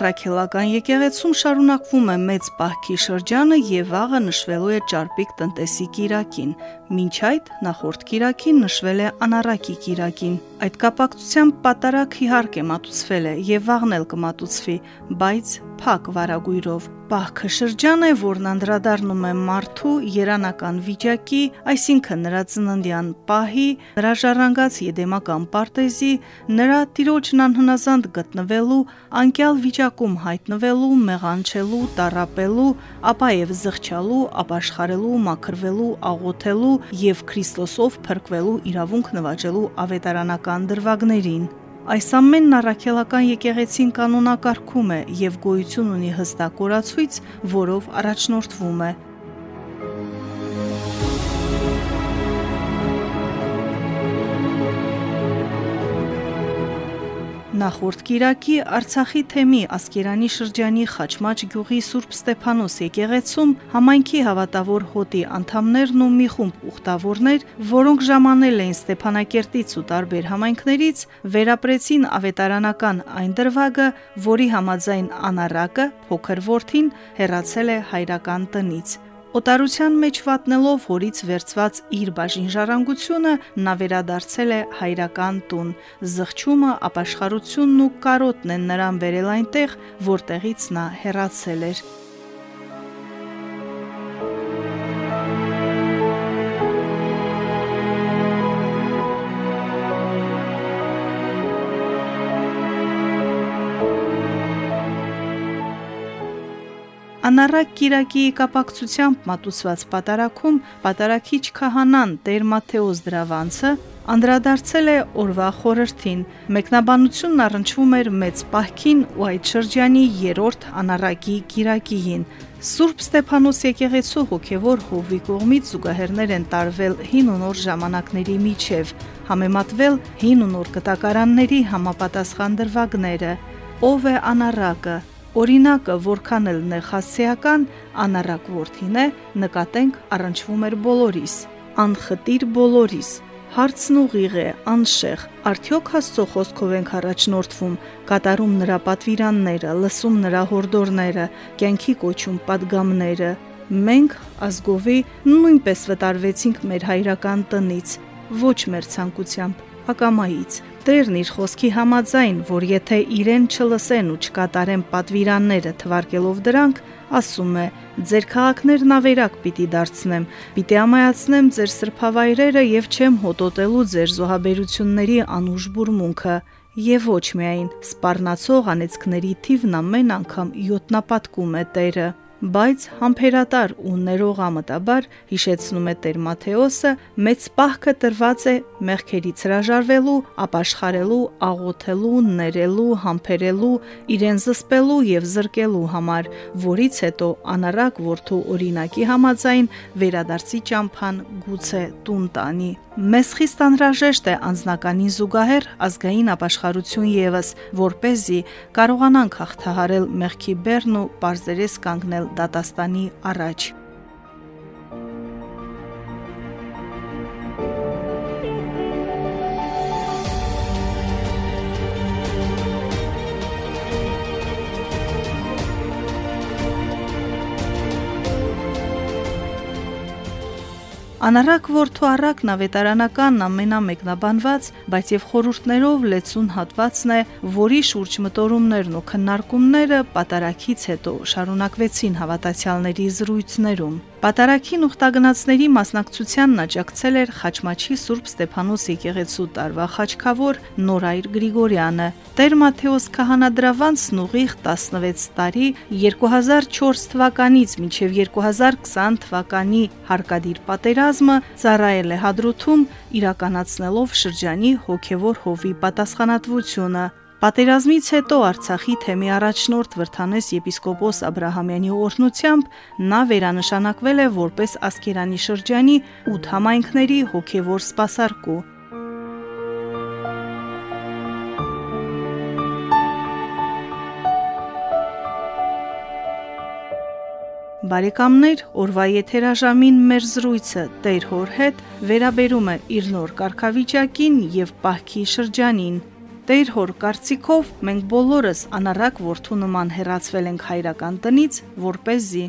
Հայ առաքելական եկեղեցում շարունակվում է մեծ պահքի շրջանը եւ վաղը նշվելու է Ճարպիկ տնտեսի Կիրակին։ Մինչ այդ նախորդ Կիրակին նշվել է Անարակի Կիրակին։ Այդ կապակցությամբ պատարակ իհարկե մատուցվել է եւ վաղն էլ կմատուցվի, բայց փակ վարագույրով։ Պահքը շրջան է, որն անդրադառնում է մարդու երանական վիճակի, այսինքն նրա ծննդյան պահի, նրա ժառանգած եդեմական պարտեզի, նրա տիրոջն անհնազանդ գտնվելու, անկյալ վիճակում հայտնվելու, մեղանչելու, տարապելու, ապա եւ զղջալու, ապաշխարելու, մաքրվելու, աղոթելու եւ Քրիստոսով փրկվելու իրավունք նվաճելու ավետարանական դրվագներին։ Այս ամենն առաքելական եկեղեցին կանոնակարգում է եւ գոյություն ունի հստակ օրացույց, որով առաջնորդվում է Նախորդ Կիրակի Արցախի թեմի Ասկերանի շրջանի Խաչմաչ գյուղի Սուրբ Ստեփանոս եկեղեցում համայնքի հավատավոր հոտի անդամներն ու մի խումբ ուխտավորներ, որոնք ժամանել էին Ստեփանակերտից ու տարբեր համայնքներից, վերապրեցին ավետարանական այն դրվագը, որի համաձայն անարակը փոքր ворթին հերացել է հայրական տնից։ Օտարության մեջ վատնելով հորից վերծված իր բաժին ժառանգությունը նա վերադարձել է հայրական տուն։ Զղջումը, ապաշխարությունն ու կարոտն են նրան վերել այնտեղ, որտեղից նա հեռացել էր։ Անառակ Կիրակի կապակցությամբ մատուցված պատարակում պատարակիչ քահանան Տեր Մաթեոս Դրավանցը անդրադարձել է օրվա խորհրդին։ Մեկնաբանությունն առնչվում էր մեծ պահքին ու այդ շրջանի երրորդ անառակի Կիրակիին։ Սուրբ Ստեփանոս եկեղեցու հոգևոր հովի կողմից զուգահեռներ են տարվել հին ու նոր ժամանակների միջև, համեմատվել հին ու նոր կտակարանների համապատասխան դրվագները։ Ով է անառակը, Օրինակը, որքան էլ նեխասեական անարակ worth-ին է, նկատենք առնչվում էր բոլորիս, անխտիր բոլորիս, Հարցն ուղիղ է, անշեղ, արդյոք Աստծո խոսքով ենք առաջնորդվում, կատարում նրա պատվիրանները, լսում նրա հորդորները, կյանքի կոչում падգամները։ Մենք ազգովի նույնպես վտարվեցինք մեր հայրական տնից, ոչ մեր ցանկությամբ, ակամայից, Տերն իր խոսքի համաձայն, որ եթե իրեն չլսեն ու չկատարեն պատվիրանները թվարկելով դրանք, ասում է. «Ձեր քաղաքներն ավերակ պիտի դարձնեմ, պիտի ամայացնեմ ձեր սրբավայրերը եւ չեմ հոտոտելու ձեր զոհաբերությունների անուշ բուրմունքը»։ Եվ ոչ միայն սպառնացող անեծքների թիվն ամեն անգամ 7-նապատկում է Տերը բայց համբերատար ու ներողամտաբար հիշեցնում է Տեր Մատթեոսը, մեծ պահքը տրված է մեղքերից հրաժարվելու, ապաշխարելու, աղոթելու, ներելու, համբերելու, իրեն զսպելու եւ զրկելու համար, որից հետո անարակ որդու օրինակի համաձայն վերադարձի ճամփան գուցե տուն տանի։ Մեզ խիստ անհրաժեշտ է անձնականին զուգահեռ ազգային ապաշխարություն եւս, որ เป զի կարողանանք հաղթահարել մեղքի բեռն ու բարձրես կանգնել դատաստանի առաջ։ Անարակ որդու առակն ավետարանական ամենամեկնաբանված, բայց եւ խորհուրդներով լեցուն հատվածն է, որի շուրջ մտորումներն ու քննարկումները պատարակից հետո շարունակվեցին հավատացյալների զրույցներում։ Պատարակին ուխտագնացների մասնակցությանն աջակցել էր Խաչմաչի Սուրբ Ստեփանոս եկեղեցու տարվա խաչքավոր Նորայր Գրիգորյանը։ Տեր Մաթեոս քահանադրավանցն ուղիղ 16 տարի 2004 թվականից մինչև 2020 թվականի հարկադիր պատերազմը ծառայել է Հադրութում իրականացնելով շրջանի հոգևոր հովի պատասխանատվությունը Պատերազմից հետո Արցախի թեմի առաջնորդ Վրթանես եպիսկոպոս Աբ รา համյանի օրհնությամբ նա վերանշանակվել է որպես Ասկերանի շրջանի 8 համայնքների հոգևոր սպասարկու։ Բարեկամներ, օրվա եթերաժամին մեր զրույցը Տեր հոր հետ վերաբերում է իր նոր կարգավիճակին եւ պահքի շրջանին։ Տեր հոր կարծիքով մենք բոլորս անարակ որդու նման հերացվել ենք հայրական տնից, որպեսզի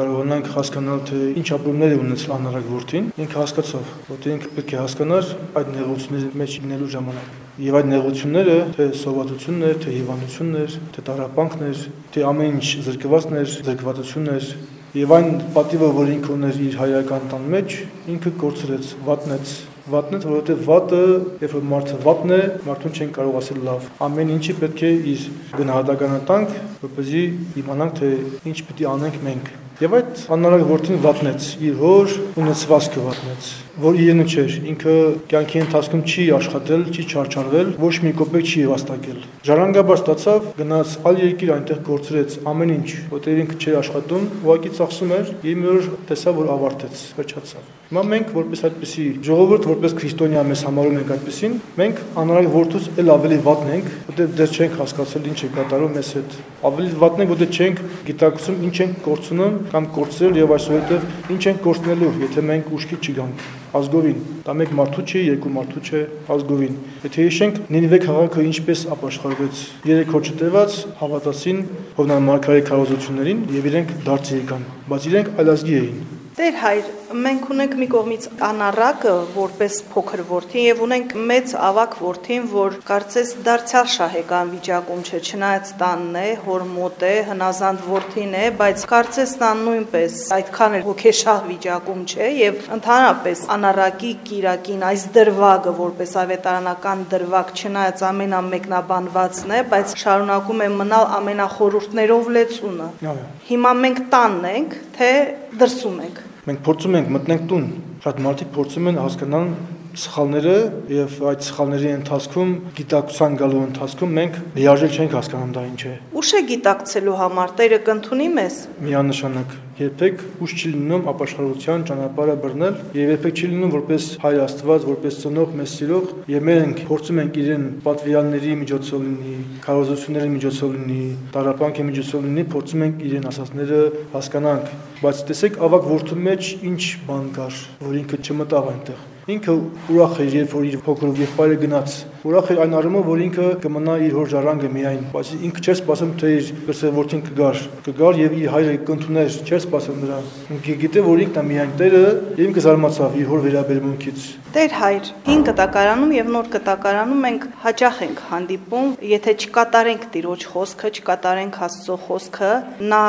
կարողանանք հասկանալ թե ինչ ապրումներ է ունեցել անարակ որդին, ինքը հասկացավ, որտեղ ինքը պետք է հասկանար այդ նեղությունների մեջ ինելու ժամանակ։ Եվ այդ նեղությունները, թե սովածություններ, թե հիվանդություններ, թե տարապանքներ, թե ամեն ինչ զրկվածներ, զրկվածություններ, եւ այն պատիվը, որ ինքը ուներ իր հայրական տան մեջ, ինքը կորցրեց, վատնեց Վատն է, որովհետև վատը, երբ որ մարդը վատն է, մարդուն չեն կարող ասել լավ։ Ամեն ինչի պետք է իր գնահատականը տանք, որպեսզի իմանանք, թե ինչ պիտի անենք մենք։ Եվ այդ աննարակ որդին վատնեց, իր հոր ունեցվածքը վատնեց, որ իրենը չէր, ինքը կյանքի ընթացքում չի աշխատել, չի չարչարվել, ոչ մի կոպեկ չի վաստակել։ Ժառանգաբար ստացավ, գնաց ալ երկիր այնտեղ կորցրեց ամեն ինչ, որտեղ ինքը չէր աշխատում, ուղակի ծախսում էր, եւ մի օր տեսավ, որ ավարտեց, վերջացավ։ Հիմա մենք որպես այդպեսի ժողովուրդ, որպես քրիստոնյա մեզ համարում ենք այդպեսին, մենք անարակ որդուց էլ ավելի վատն ենք, որտեղ դեռ չենք հասկացել ինչ է կատարում մեզ հետ։ Ավելի վատն ենք, որտեղ չենք գիտակցում ինչ ենք կորցնում կամ կորցրել եւ այսուհետեւ ինչ ենք կորցնելու, եթե մենք ուշքի չգանք ազգովին։ Դա մեկ մարդու չէ, երկու մարդու չէ, ազգովին։ Եթե հիշենք Նինվե քաղաքը ինչպես ապաշխարվեց, երեք օր չտևած հավատացին Հովնան Մարգարեի քարոզություններին եւ իրենք դարձի եկան, բայց իրենք այլազգի էին։ Տեր հայր, մենք ունենք մի կողմից անարակը որպես փոքր ворթին եւ ունենք մեծ ավակ ворթին, որ կարծես դարձյալ շահեկան վիճակում չէ, չնայած տանն է, հորմոտ է, հնազանդ ворթին է, բայց կարծես տան նույնպես այդքան էլ հոգեշահ վիճակում չէ եւ ընդհանրապես անարակի կիրակին այս դրվագը որպես ավետարանական դրվագ չնայած ամենամեկնաբանվածն է, բայց շարունակում է մնալ ամենախորուրդներով լեցունը։ Այո Հիմա մենք տանն ենք, թե դրսում ենք։ Մենք փորձում ենք մտնենք տուն։ Շատ մարդիկ փորձում են հասկանալ սխալները եւ այդ սխալների ընթացքում գիտակցության գալու ընթացքում մենք լիարժեք չենք հասկանում դա ինչ է։ Ուշ է գիտակցելու համար Տերը կընդունի մեզ։ Միանշանակ երբեք ուշ չի լինում ապաշխարության ճանապարհը բռնել եւ երբեք չի լինում որպես հայր Աստված, որպես ծնող մեզ սիրող եւ մենք փորձում ենք իրեն պատվիրանների միջոցով լինի, քարոզությունների միջոցով լինի, տարապանքի միջոցով լինի, փորձում ենք իրեն ասածները հասկանանք, բայց տեսեք ավակ որդու մեջ ինչ բան կար, որ ինքը չմտավ այնտեղ Ինքը ուրախ էր, երբ որ իր փոքր եղբայրը գնաց ուրախ էր այն առումով, որ ինքը կմնա իր հոր ժառանգը միայն, բայց ինքը չէր սպասում, թե իր կրսեվորտին կգար, կգար եւ իր հայրը կընդուներ, չէր սպասում նրան։ Ինքը գիտե, որ ինքն է միայն Տերը, եւ ինքը զարմացավ իր հոր վերաբերմունքից։ Տեր հայր, 5 կտակարանում եւ նոր կտակարանում մենք հաճախ ենք հանդիպում, եթե չկատարենք Տիրոջ խոսքը, չկատարենք Աստծո խոսքը, նա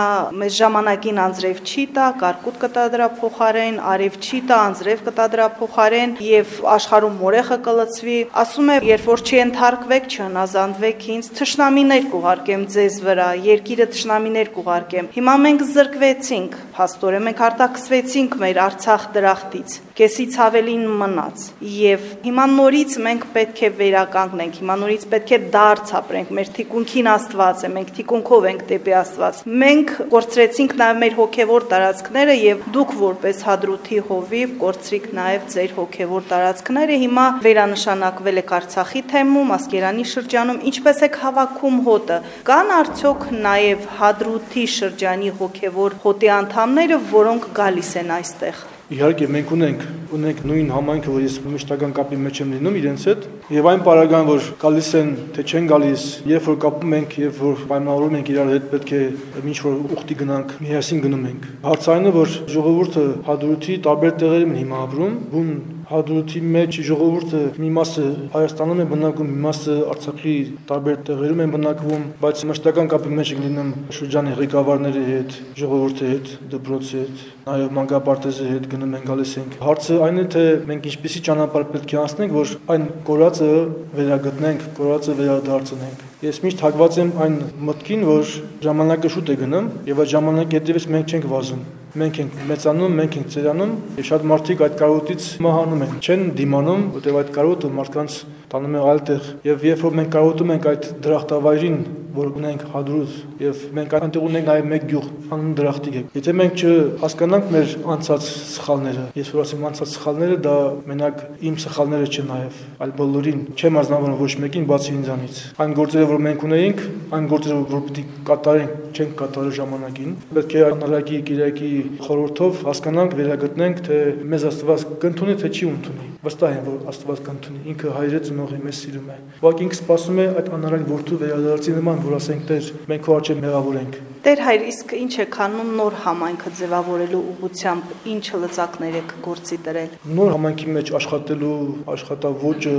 մեզ ժամանակին անձրև չի տա, կարկուտ կտա դրա փոխարեն, արև չի տա, անձրև կտա դրա փոխարեն եւ աշխարհում մորեխը կլծվի։ Ասում է, երբ որ չընթարկվեք, չհնազանդվեք ինձ, թշնամիներ կուղարկեմ ձեզ վրա, երկիրը թշնամիներ կուղարկեմ։ Հիմա մենք զրկվեցինք, փաստորեն մենք արտաքսվեցինք մեր Արցախ դրախտից կեսից ավելին մնաց եւ հիմա նորից մենք պետք է վերականգնենք հիմա նորից պետք է դարձ ապրենք մեր թիկունքին Աստված է մենք թիկունքով ենք դեպի Աստված մենք կորցրեցինք նաեւ մեր հոգեվոր տարածքները եւ դուք որպես հադրութի հովիվ կորցրիք նաեւ ձեր հոգեվոր տարածքները հիմա վերանշանակվել եք Արցախի թեմում, Ասկերանի շրջանում, ինչպես եք հավաքում հոտը։ Կան արդյոք նաև Հադրութի շրջանի հոգևոր հոտի անդամները, որոնք գալիս են այստեղ։ Իհարկե մենք ունենք ունենք նույն համայնքը, որ ես մշտական կապի մեջ եմ լինում իրենց հետ, եւ այն պարագան, որ գալիս են, թե չեն գալիս, երբ որ կապում ենք, երբ որ պայմանավորում ենք իրար հետ, պետք է ինչ որ ուխտի գնանք, միասին գնում ենք։ Հարցայինը, որ ժողովուրդը հադրութի տարբեր տեղերում հիմա ապրում, բուն հադրութի մեջ ժողովուրդը մի մասը Հայաստանում է բնակվում, մի մասը Արցախի տարբեր տեղերում են բնակվում, բայց մշտական կապի մեջ են լինում շրջանի ղեկավարների հետ, ժողովրդի հետ, դպրոցի հետ, նաև մանկապարտեզի հետ գնում են գալիս ենք։ Հարցը այն է, թե մենք ինչպեսի ճանապարհ պետք է անցնենք, որ այն կորածը վերագտնենք, կորածը վերադարձնենք։ Ես միշտ հակված եմ այն մտքին, որ ժամանակը շուտ է գնում եւ այդ ժամանակի հետևից մենք չենք վազում Մենք ենք մեծանում, մենք ենք ծերանում, եւ շատ մարդիկ այդ կարոտից մահանում են, չեն դիմանում, որտեղ այդ կարոտը մարդկանց տանում է այլտեղ եւ երբ որ մենք կարոտում ենք այդ դրախտավայրին որ ունենք հադրուց եւ մենք այնտեղ ունենք նաեւ մեկ գյուղ անուն դրախտիկ է եթե մենք չհասկանանք մեր անցած սխալները ես որ ասեմ անցած սխալները դա մենակ իմ սխալները չէ նաեւ այլ բոլորին չեմ ազնվորում ոչ մեկին բացի ինձանից այն գործերը որ մենք ունեինք այն գործերը որ պիտի կատարենք չենք կատարել ժամանակին պետք է անհրաժեշտ Կիրակի խորհրդով հասկանանք վերագտնենք թե մեզ Աստված կընդունի թե չի ընդունի վստահ եմ որ Աստված կընդունի ինքը հայրը ծնողի մեզ սիրում է ուղղակի ինքը սպասում է այդ անհրաժեշտ որդու վերադարձի նման որ ասենք Տեր, մենք քո արջև մեղավոր ենք։ Տեր հայր, իսկ ինչ է քանում նոր համայնքը ձևավորելու ուղղությամբ, ինչ լծակներ եք գործի դրել։ Նոր համայնքի մեջ աշխատելու աշխատավոճը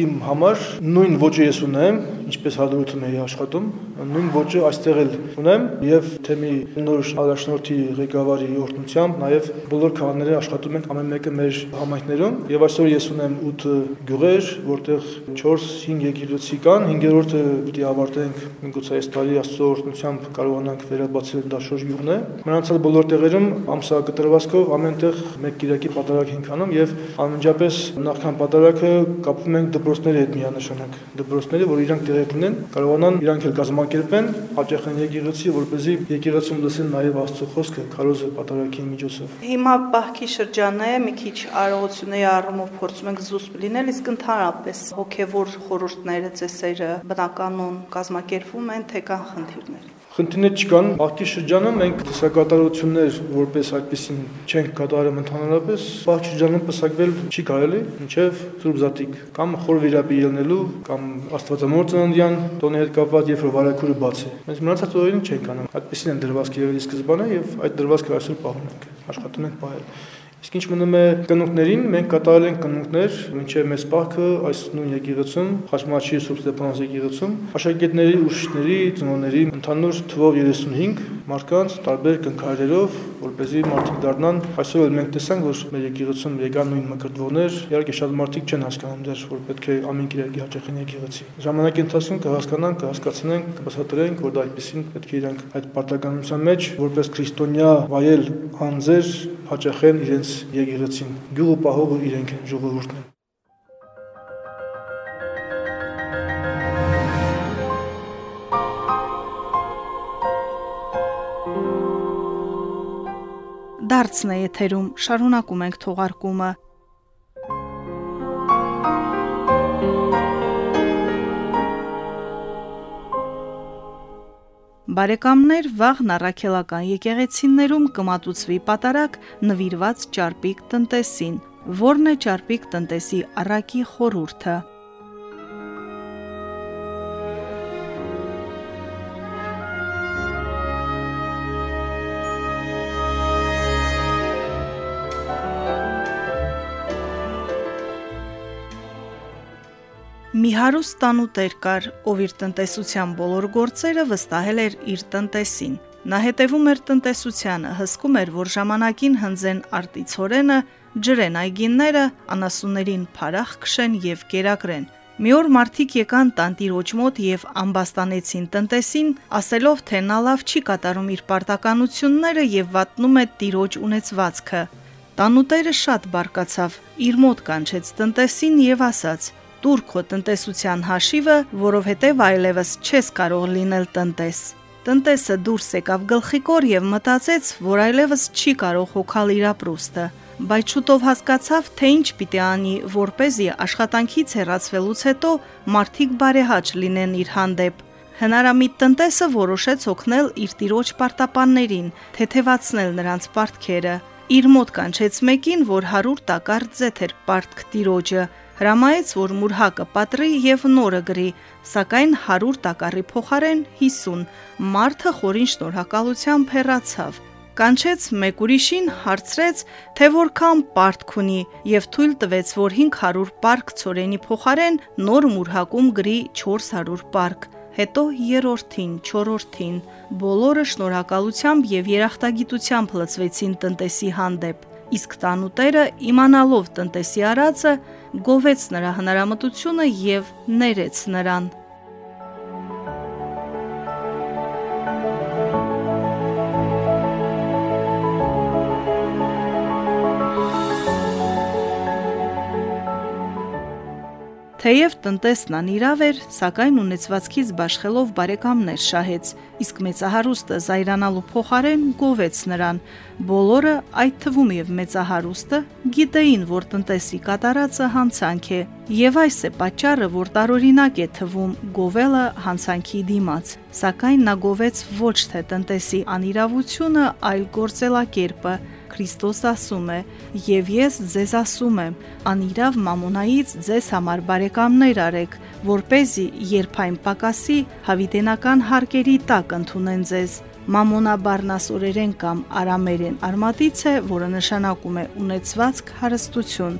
իմ համար նույն ոճը ես ունեմ, ինչպես հադրութում էի աշխատում, նույն ոճը այստեղ էլ ունեմ եւ թեմի նոր առաջնորդի ղեկավարի օրհնությամբ նաեւ բոլոր քաղաքները աշխատում են ամեն մեկը մեր համայնքներում եւ այսօր ես ունեմ 8 գյուղեր, որտեղ 4-5 եկեղեցի կան, 5-րդը պիտի ավարտենք միգուցե այս տարի աստծո օրհնությամբ կարողանանք վերաբացել դաշոր յուղն է։ Մնացած բոլոր տեղերում ամսակտրվածքով ամենտեղ մեկ Կիրակի պատարակ ենք անում եւ անմիջապես նախքան պատարակը կապվում ենք դպրոցների հետ միանշանակ։ Դպրոցները, որ իրանք տեղի ունեն, կարողանան իրանք էլ կազմակերպեն հաճախեն եկեղեցի, որպեսզի եկեղեցում լսեն նաեւ Աստծո խոսքը քարոզը պատարակի միջոցով։ Հիմա բախքի շրջանը մի քիչ արողությունների առումով փորձում ենք զուսպ լինել, իսկ ընդհանրապես հոգեվոր խորհուրդները, ծեսերը բնականon կազմակերպվում են, թե կան խնդիրներ։ Խնդիրներ չկան։ Բախքի շրջանում մենք տեսակատարություններ որպես այդպեսին չենք կատարում ընդհանրապես։ Բախքի շրջանում պսակվել չի կարելի, ինչև Սուրբ Զատիկ կամ խոր վիրապի ելնելու կամ Աստվածամոր ծննդյան տոնի հետ կապված երբ որ վարակուրը բաց է։ Մենք մնացած օրերին չենք անում։ Այդպեսին են դրվածք եղել սկզբանե եւ այդ դրվածքը այսօր պահում ենք։ Աշխատում ենք պահել։ Իսկ ինչ մնում է կնունկներին, մենք կատարել ենք կնունկներ մինչև մեծ պահքը այս նույն եկեղեցում, Խաչմաչի Սուրբ Ստեփանոս եկեղեցում, աշակերտների, ուրիշների, ծնողների ընդհանուր թվով 35 մարդկանց տարբեր կնքարերով, որ เป զի մարդիկ դառնան։ Այսօր էլ մենք տեսանք, որ մեր եկեղեցում եկան նույն մկրտվողներ, իհարկե շատ մարդիկ չեն հասկանում դեռ, որ պետք է ամեն կիրակի հաճախեն եկեղեցի։ Ժամանակի ընթացքում կհասկանան, կհասկացնենք, կբացատրենք, որ դա այդպեսին պետք է իրանք այդ պարտականության մեջ որպես քրիստոնյա վայել անձեր հաճախեն իրենց եկեղեցին։ Գյուղը պահողը իրենք են, ժողովուրդն են։ Դարձն է եթերում, շարունակում ենք թողարկումը։ Բարեկամներ վաղ նառաքելական եկեղեցիներում կմատուցվի պատարակ նվիրված ճարպիկ տնտեսին։ Որն է ճարպիկ տնտեսի առակի խորուրդը։ Մի հարուստ տանուտեր կար, ով իր տնտեսության բոլոր գործերը վստահել էր իր տնտեսին։ Նա հետևում էր տնտեսությանը, հսկում էր, որ ժամանակին հնձեն արտիցորենը, ջրեն այգինները, անասուններին փարախ քշեն եւ կերակրեն։ Մի օր մարդիկ եկան տանտիրոջ մոտ եւ ամբաստանեցին տնտեսին, ասելով, թե նա լավ չի կատարում իր պարտականությունները եւ վատնում է տիրոջ ունեցվածքը։ Տանուտերը շատ բարկացավ, իր մոտ կանչեց տնտեսին եւ ասաց. Տուր քո տնտեսության հաշիվը, որովհետև այլևս չես կարող լինել տնտես։ Տնտեսը դուրս եկավ գլխիկոր եւ մտածեց, որ այլևս չի կարող հոգալ իր ապրուստը, բայց շուտով հասկացավ, թե ինչ պիտի անի, որ เป զի աշխատանքից հեռացվելուց հետո մարդիկ բարեհաճ լինեն իր հանդեպ։ Հնարամիտ տնտեսը որոշեց օգնել իր տիրոջ պարտապաններին, թեթևացնել նրանց պարտքերը։ Իր մոտ կանչեց մեկին, որ 100 տակար ձեթ էր պարտք տիրոջը, հրամայեց, որ մուրհակը պատրի եւ նորը գրի, սակայն 100 տակառի փոխարեն 50։ Մարդը խորին շնորհակալությամբ հեռացավ։ Կանչեց մեկ ուրիշին, հարցրեց, թե որքան պարտք ունի եւ թույլ տվեց, որ 500 պարկ ծորենի փոխարեն նոր մուրհակում գրի 400 պարկ հետո երրորդին, չորրորդին, բոլորը շնորհակալությամբ եւ երախտագիտությամբ լցվեցին տնտեսի հանդեպ իսկ տանուտերը իմանալով տնտեսի արածը գովեց նրա հնարամտությունը եւ ներեց նրան Թեև տնտեսն անիրավ էր, սակայն ունեցվածքից բաշխելով բարեկամներ շահեց, իսկ մեծահարուստը զայրանալու փոխարեն գովեց նրան։ Բոլորը, այդ թվում եւ մեծահարուստը, գիտեին, որ տնտեսի կատարածը հանցանք է, եւ այս է պատճառը, որ տարօրինակ է թվում գովելը հանցանքի դիմաց։ Սակայն նա գովեց ոչ թե տնտեսի անիրավությունը, այլ գործելակերպը, Քրիստոս ասում է. «Եվ ես ձեզ ասում եմ, անիրավ մամոնայից ձեզ համար բարեկամներ արեք, որ เป զի երբ այն պակասի, հավիտենական հարկերի տակ ընդունեն ձեզ»։ Մամոնա բառնասորերեն կամ արամերեն արմատից է, որը նշանակում է ունեցվածք, հարստություն։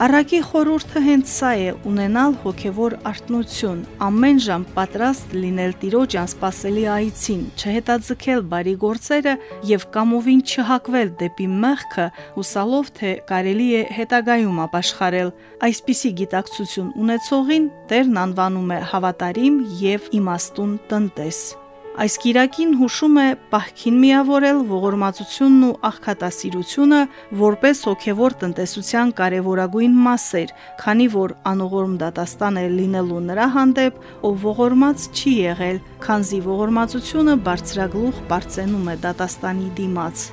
Առակի խորուրդը հենց սա է՝ ունենալ հոգևոր արտնություն, ամեն ժամ պատրաստ լինել Տիրոջ անսպասելի այցին, չհետաձգել բարի գործերը եւ կամովին չհակվել դեպի մեղքը, հուսալով թե կարելի է հետագայում ապաշխարել։ Այսպիսի գիտակցություն ունեցողին Տերն անվանում է հավատարիմ եւ իմաստուն տնտես։ Այս Կիրակին հուշում է պահքին միավորել ողորմածությունն ու աղքատասիրությունը որպես հոգևոր տնտեսության կարևորագույն մասեր, քանի որ անողորմ դատաստան է լինելու նրա հանդեպ, ով ողորմած չի եղել, քանզի ողորմածությունը բարձրագլուխ բարձենում է դատաստանի դիմաց։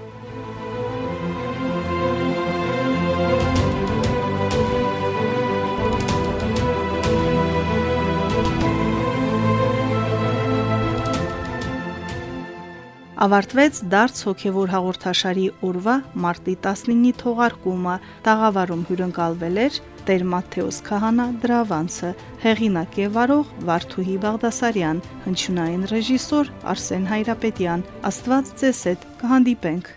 ավարտվեց դարձ հոգևոր հաղորդաշարի օրվա մարտի 19-ի թողարկումը։ Տաղավարում հյուրընկալվել էր Տեր Մատթեոս Քահանա Դրավանցը, հեղինակ եւ վարող Վարդուհի Բաղդասարյան, հնչյունային ռեժիսոր Արսեն Հայրապետյան։ Աստված ձեզ հետ կհանդիպենք